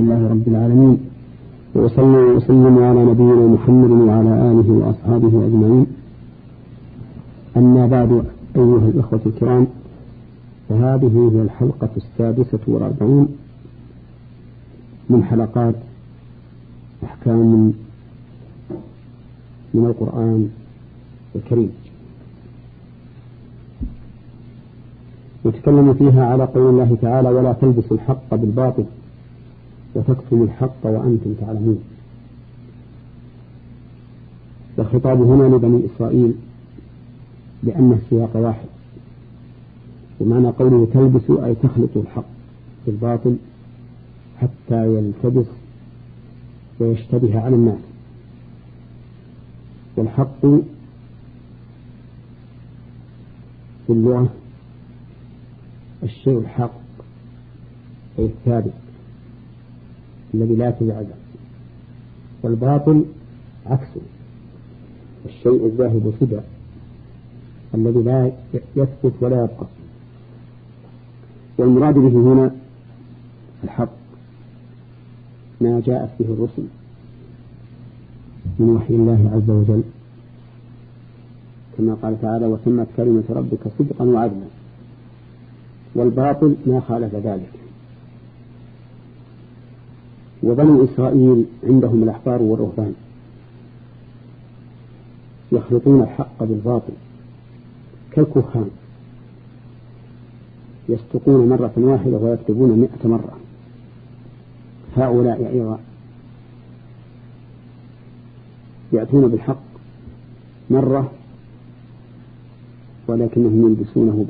لله رب العالمين. وصلى وسلم على نبينا محمد وعلى آله وأصحابه أجمعين. أما بعد أيها الإخوة الكرام فهذه هي الحلقة السادسة والأربعون من حلقات أحكام من القرآن الكريم. نتكلم فيها على قول الله تعالى ولا تلبسوا الحق بالباطل وتكتموا الحق وأنتم تعلمون. والخطاب هنا لبني إسرائيل لأن السياق واحد ومعنى قوله تلبسوا أي تخلطوا الحق بالباطل حتى يلتبس ويشتبه على الناس. والحق في اللغة الشيء الحق أي الثابت. الذي لا تزعزع والباطل عكسه الشيء الذاهب سدى الذي لا يثبت ولا يبقى. والمراد به هنا الحق. ما جاءت به الرسل من وحي الله عز وجل. كما قال تعالى وتمت كلمة ربك صدقا وعدلا. والباطل ما خالف ذلك. وبنو إسرائيل عندهم الأحبار والرهبان. يخلطون الحق بالباطل. كالكهان. يستقون مرة واحدة ويكتبون مئة مرة. هؤلاء أيضا يأتون بالحق مرة ولكنهم يلبسونه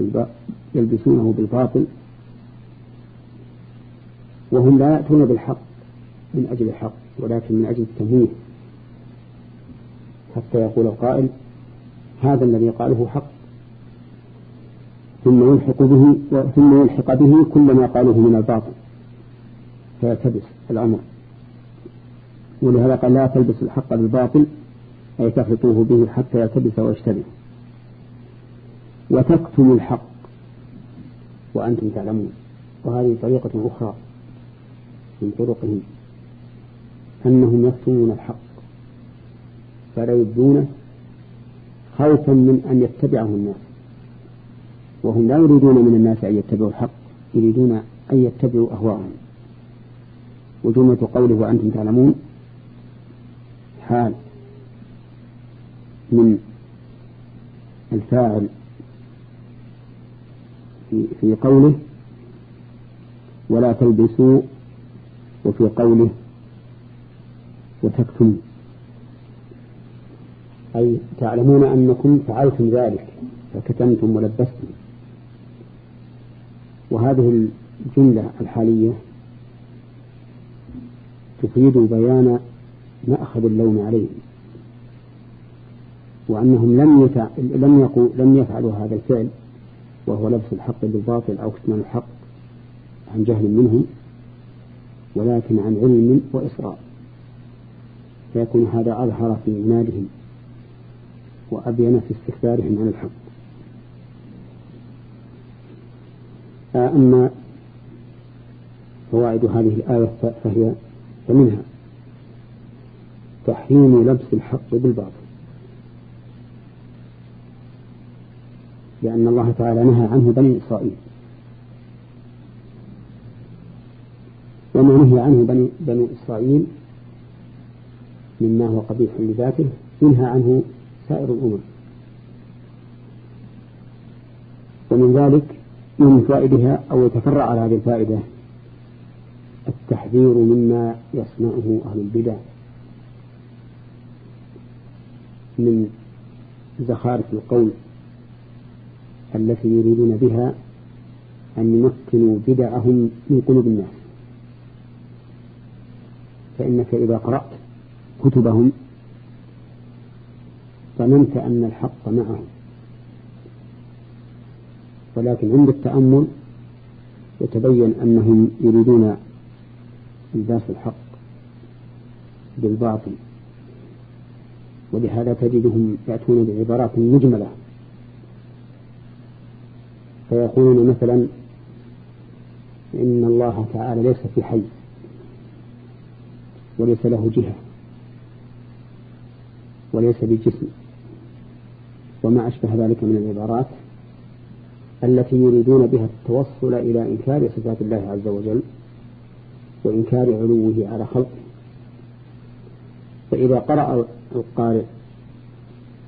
يلبسونه بالباطل. وهم لا يأتون بالحق من أجل الحق ولكن من أجل التمويه حتى يقول القائل هذا الذي قاله حق. ثم يلحق به ثم يلحق به كل ما قاله من الباطل. فيلتبس الأمر. ولهذا قال لا تلبس الحق بالباطل أي تخلطوه به حتى يلتبس ويشتبه وتكتم الحق وأنتم تعلمون. وهذه طريقة أخرى من طرقهم. أنهم يكتمون الحق. فلا يبدونه خوفا من أن يتبعه الناس. وهم لا يريدون من الناس أن يتبعوا الحق يريدون أن يتبعوا أهواءهم. وجملة قوله وأنتم تعلمون حال من الفاعل في, في قوله ولا تلبسوا وفي قوله وتكتمون. أي تعلمون أنكم فعلتم ذلك فكتمتم ولبستم. وهذه الجملة الحالية تفيد بيان مأخذ اللوم عليهم وأنهم لم يتع... لم يقو... لم يفعلوا هذا الفعل وهو لبس الحق بالباطل أو كتمان الحق عن جهل منهم ولكن عن علم وإصرار. فيكون هذا أظهر في إيمانهم وأبين في استكبارهم عن الحق. أما فوائد هذه الآية فهي فمنها تحريم لبس الحق بالباطل. لأن الله تعالى نهى عنه بني إسرائيل. وما نهي عنه بني, بني إسرائيل مما هو قبيح لذاته ينهى عنه سائر الأمم. ومن ذلك من فائدها أو يتفرع على هذه الفائدة التحذير مما يصنعه أهل البدع من زخارف القول التي يريدون بها أن يمكنوا بدعهم من قلوب الناس. فإنك إذا قرأت كتبهم ظننت أن الحق معهم. ولكن عند التأمل يتبين أنهم يريدون إلباس الحق بالباطل. ولهذا تجدهم يأتون بعبارات مجملة. فيقولون مثلا إن الله تعالى ليس في حي وليس له جهة. وليس بجسم. وما أشبه ذلك من العبارات التي يريدون بها التوصل إلى إنكار صفات الله عز وجل وإنكار علوه على خلقه. فإذا قرأ القارئ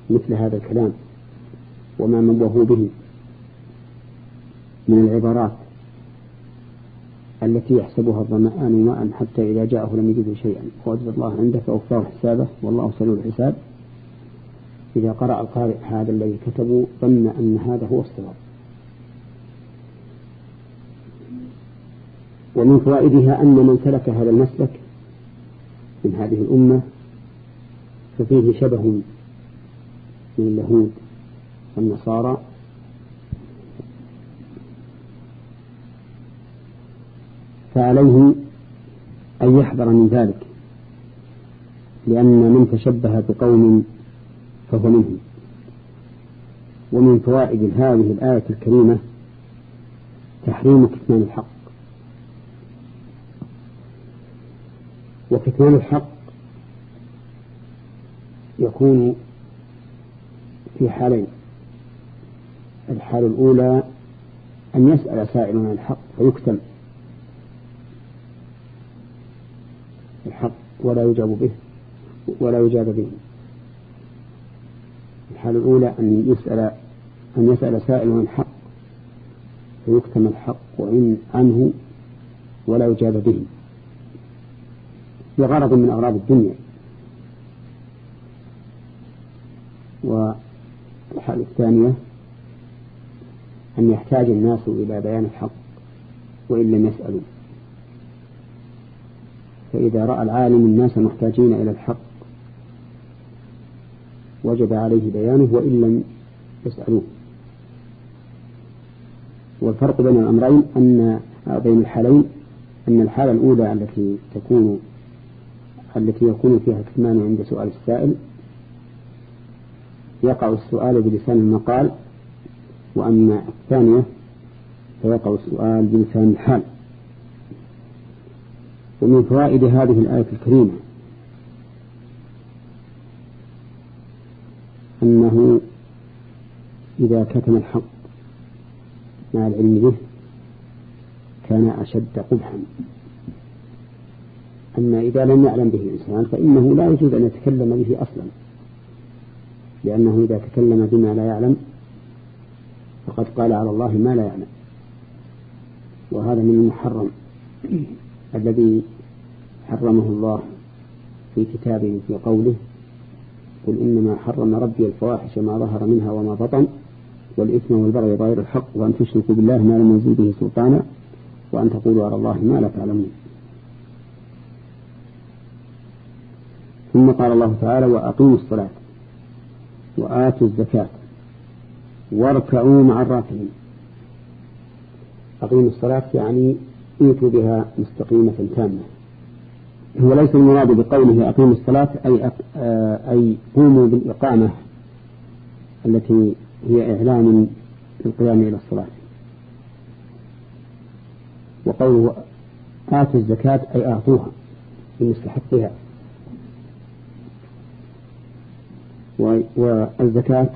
مثل هذا الكلام وما نبهوا به من العبارات التي يحسبها الظمآن ماء حتى إذا جاءه لم يجده شيئا ووجد الله عنده فأوفاه حسابه والله سلول الحساب. إذا قرأ القارئ هذا الذي كتبوا ظن أن هذا هو الصواب. ومن فوائدها أن من سلك هذا المسلك من هذه الأمة ففيه شبه من اليهود والنصارى. فعليه أن يحذر من ذلك لأن من تشبه بقوم فهو منهم. ومن فوائد هذه الآية الكريمة تحريم كتمان الحق. وكتمان الحق يكون في حالين. الحال الأولى أن يسأل سائل عن الحق فيكتم. الحق ولا يجاب به ولا يجاب به. الحالة الأولى أن يسأل أن يسأل سائل عن الحق فيكتم الحق عنه ولا يجاب به. لغرض من أغراض الدنيا. والحالة الثانية أن يحتاج الناس إلى بيان الحق وإن لم يسألوا. فإذا رأى العالم الناس محتاجين إلى الحق وجب عليه بيانه وإن لم يسألوه. والفرق بين الأمرين أن بين الحالين أن الحالة الأولى التي تكون التي يكون فيها كتمان عند سؤال السائل يقع السؤال بلسان المقال وأما الثانية فيقع السؤال بلسان الحال. ومن فوائد هذه الآية الكريمة أنه إذا كتم الحق مع العلم به كان أشد قبحا. أما إذا لم يعلم به الإنسان فإنه لا يجوز أن يتكلم به أصلا لأنه إذا تكلم بما لا يعلم فقد قال على الله ما لا يعلم. وهذا من المحرم الذي حرمه الله في كتابه في قوله قل إنما حرم ربي الفواحش ما ظهر منها وما بطن والإثم والبغي بغير الحق وأن تشركوا بالله ما لم ينزل به سلطانا وأن تقولوا على الله ما لا تعلمون. ثم قال الله تعالى وأقيموا الصلاة وآتوا الزكاة واركعوا مع الراكعين. أقيموا الصلاة يعني ائتوا بها مستقيمة تامة. وليس المراد بقوله أقيموا الصلاة أي آه، أي قوموا بالإقامة التي هي إعلان القيام إلى الصلاة. وقوله آتوا الزكاة أي أعطوها لمستحقها والزكاة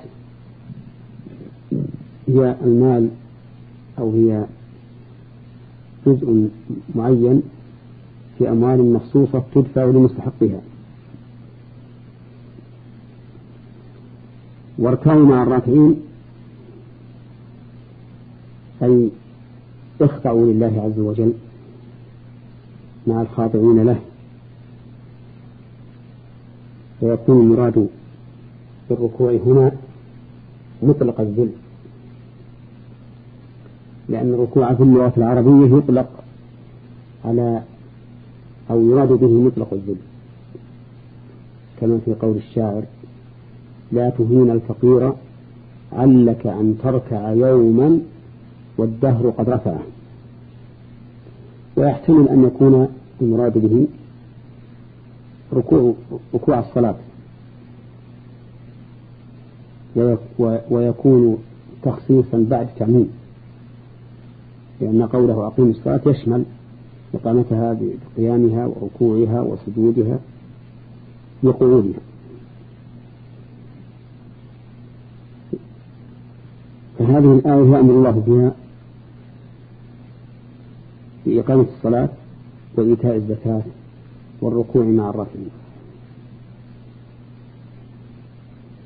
هي المال أو هي جزء معين في أموال مخصوصة تدفع لمستحقها. واركعوا مع الراكعين أي اخضعوا لله عز وجل مع الخاضعين له. ويكون المراد بالركوع هنا مطلق الذل لأن الركوع في اللغة العربية يطلق على أو يراد به مطلق الذل كما في قول الشاعر لا تهين الفقير علك أن تركع يوما والدهر قد رفعه. ويحتمل أن يكون المراد به ركوع ركوع الصلاة. ويكون تخصيصا بعد تعميم لأن قوله أقيم الصلاة يشمل إقامتها بقيامها وركوعها وسجودها بقعودها فهذه الآية يأمر الله بها بإقامة الصلاة وإيتاء الزكاة والركوع مع الراكعين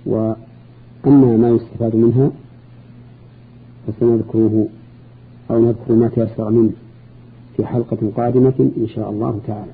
وأما ما يستفاد منها فسنذكره أو نذكر ما تيسر منه. في حلقة قادمة إن شاء الله تعالى.